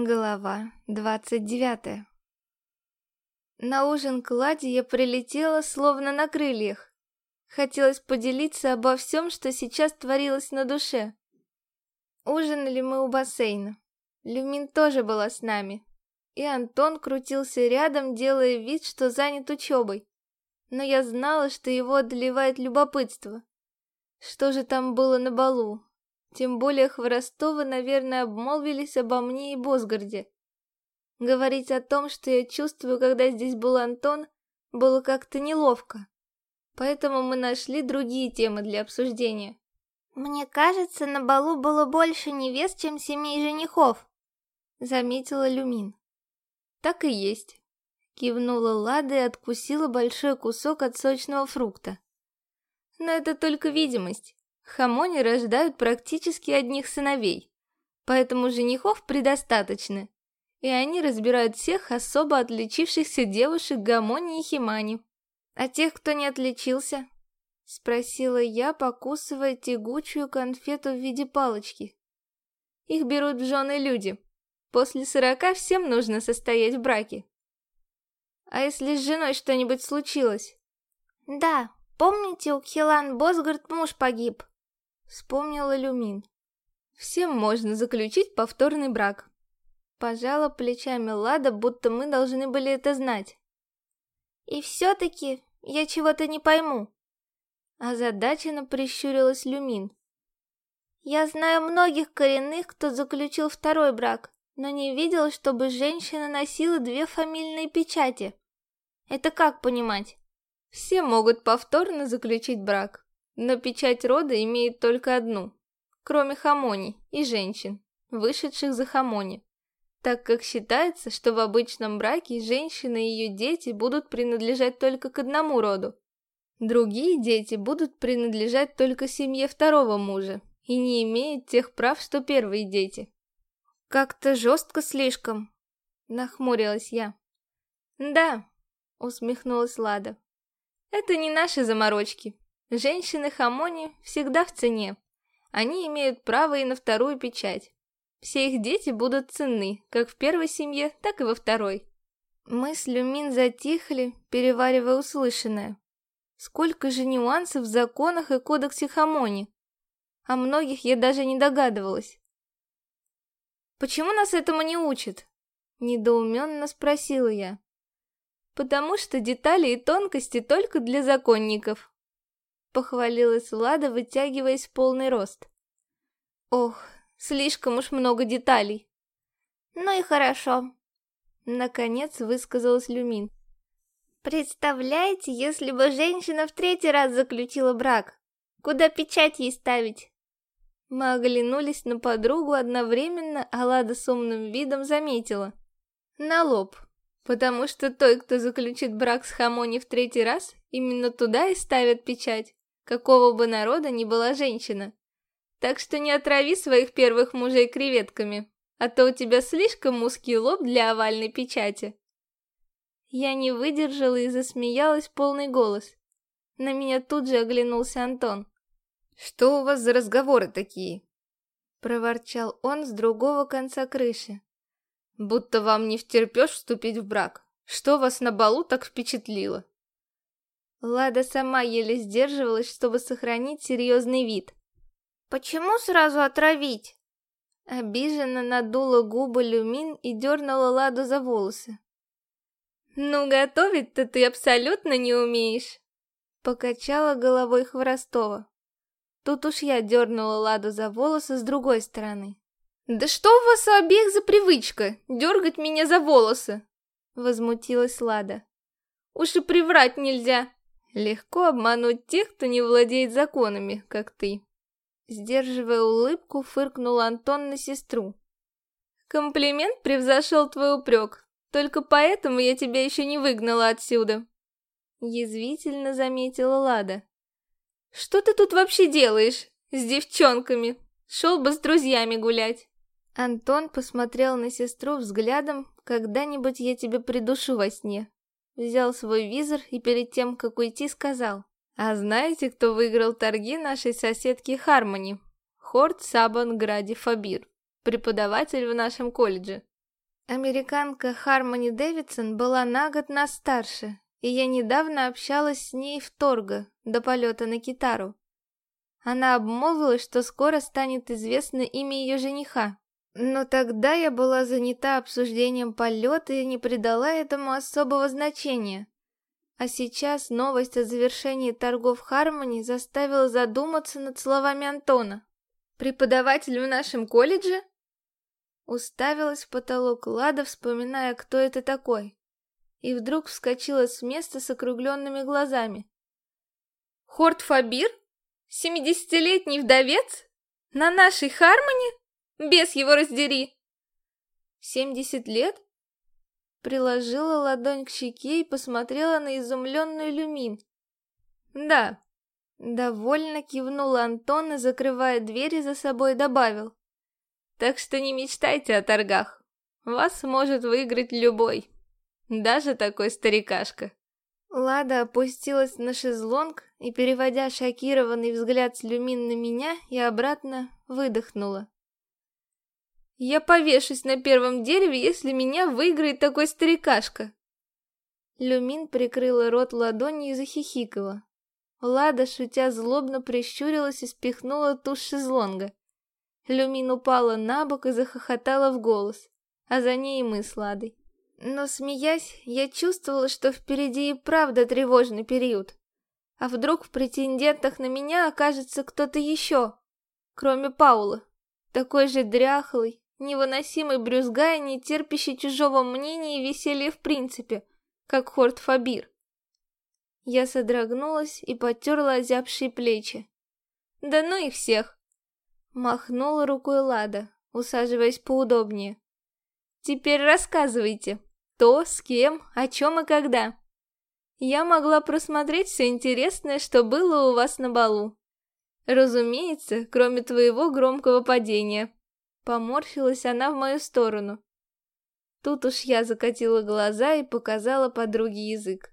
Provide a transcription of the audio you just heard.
Глава двадцать девятая На ужин к Ладе я прилетела словно на крыльях. Хотелось поделиться обо всем, что сейчас творилось на душе. Ужинали мы у бассейна. Люмин тоже была с нами. И Антон крутился рядом, делая вид, что занят учебой. Но я знала, что его одолевает любопытство. Что же там было на балу? Тем более Хворостовы, наверное, обмолвились обо мне и Босгарде. Говорить о том, что я чувствую, когда здесь был Антон, было как-то неловко. Поэтому мы нашли другие темы для обсуждения. «Мне кажется, на балу было больше невест, чем семей женихов», — заметила Люмин. «Так и есть», — кивнула Лада и откусила большой кусок от сочного фрукта. «Но это только видимость. Хамони рождают практически одних сыновей, поэтому женихов предостаточно, и они разбирают всех особо отличившихся девушек Гамони и Химани. А тех, кто не отличился? Спросила я, покусывая тягучую конфету в виде палочки. Их берут в жены люди. После сорока всем нужно состоять в браке. А если с женой что-нибудь случилось? Да, помните, у Хилан Босгард муж погиб? Вспомнила Люмин. Всем можно заключить повторный брак. Пожала плечами Лада, будто мы должны были это знать. И все-таки я чего-то не пойму. Озадаченно прищурилась Люмин. Я знаю многих коренных, кто заключил второй брак, но не видел, чтобы женщина носила две фамильные печати. Это как понимать? Все могут повторно заключить брак, но печать рода имеет только одну, кроме Хамони и женщин, вышедших за Хамони, так как считается, что в обычном браке женщина и ее дети будут принадлежать только к одному роду. Другие дети будут принадлежать только семье второго мужа и не имеют тех прав, что первые дети. Как-то жестко слишком, нахмурилась я. Да, усмехнулась Лада. Это не наши заморочки. Женщины Хамони всегда в цене. Они имеют право и на вторую печать. Все их дети будут ценны, как в первой семье, так и во второй. Мы с Люмин затихли, переваривая услышанное. Сколько же нюансов в законах и кодексе Хамони. О многих я даже не догадывалась. «Почему нас этому не учат?» Недоуменно спросила я. «Потому что детали и тонкости только для законников», Похвалилась Влада, вытягиваясь в полный рост. Ох, слишком уж много деталей. Ну и хорошо. Наконец высказалась Люмин. Представляете, если бы женщина в третий раз заключила брак? Куда печать ей ставить? Мы оглянулись на подругу одновременно, а Лада с умным видом заметила. На лоб. Потому что той, кто заключит брак с Хамони в третий раз, именно туда и ставят печать какого бы народа ни была женщина. Так что не отрави своих первых мужей креветками, а то у тебя слишком узкий лоб для овальной печати. Я не выдержала и засмеялась полный голос. На меня тут же оглянулся Антон. «Что у вас за разговоры такие?» Проворчал он с другого конца крыши. «Будто вам не втерпешь вступить в брак. Что вас на балу так впечатлило?» Лада сама еле сдерживалась, чтобы сохранить серьезный вид. «Почему сразу отравить?» Обиженно надула губы Люмин и дернула Ладу за волосы. «Ну, готовить-то ты абсолютно не умеешь!» Покачала головой Хворостова. Тут уж я дернула Ладу за волосы с другой стороны. «Да что у вас обеих за привычка, дергать меня за волосы?» Возмутилась Лада. «Уж и приврать нельзя!» Легко обмануть тех, кто не владеет законами, как ты. Сдерживая улыбку, фыркнул Антон на сестру. Комплимент превзошел твой упрек. Только поэтому я тебя еще не выгнала отсюда. Язвительно заметила Лада. Что ты тут вообще делаешь? С девчонками? Шел бы с друзьями гулять. Антон посмотрел на сестру взглядом, когда-нибудь я тебя придушу во сне взял свой визор и перед тем, как уйти, сказал. «А знаете, кто выиграл торги нашей соседки Хармони? Хорт Сабан Гради Фабир, преподаватель в нашем колледже. Американка Хармони Дэвидсон была на год нас старше, и я недавно общалась с ней в Торго, до полета на китару. Она обмолвилась, что скоро станет известно имя ее жениха. Но тогда я была занята обсуждением полета и не придала этому особого значения. А сейчас новость о завершении торгов Хармони заставила задуматься над словами Антона. «Преподаватель в нашем колледже?» Уставилась в потолок Лада, вспоминая, кто это такой. И вдруг вскочила с места с округленными глазами. «Хорт Фабир? Семидесятилетний вдовец? На нашей Хармоне? Без его раздери!» «Семьдесят лет?» Приложила ладонь к щеке и посмотрела на изумленную люмин. «Да». Довольно кивнул Антон и, закрывая двери за собой, добавил. Так что не мечтайте о торгах. Вас может выиграть любой. Даже такой старикашка. Лада опустилась на шезлонг и, переводя шокированный взгляд с люмин на меня и обратно, выдохнула. «Я повешусь на первом дереве, если меня выиграет такой старикашка!» Люмин прикрыла рот ладонью и захихикала. Лада, шутя злобно, прищурилась и спихнула тушь шезлонга. Люмин упала на бок и захохотала в голос, а за ней и мы с Ладой. Но, смеясь, я чувствовала, что впереди и правда тревожный период. А вдруг в претендентах на меня окажется кто-то еще, кроме Паула, такой же дряхлый, невыносимый брюзга и не терпящий чужого мнения и веселья в принципе, как Хорт Фабир. Я содрогнулась и потерла озябшие плечи. Да ну их всех! Махнула рукой Лада, усаживаясь поудобнее. Теперь рассказывайте, то, с кем, о чем и когда. Я могла просмотреть все интересное, что было у вас на балу. Разумеется, кроме твоего громкого падения. Поморщилась она в мою сторону. Тут уж я закатила глаза и показала подруге язык.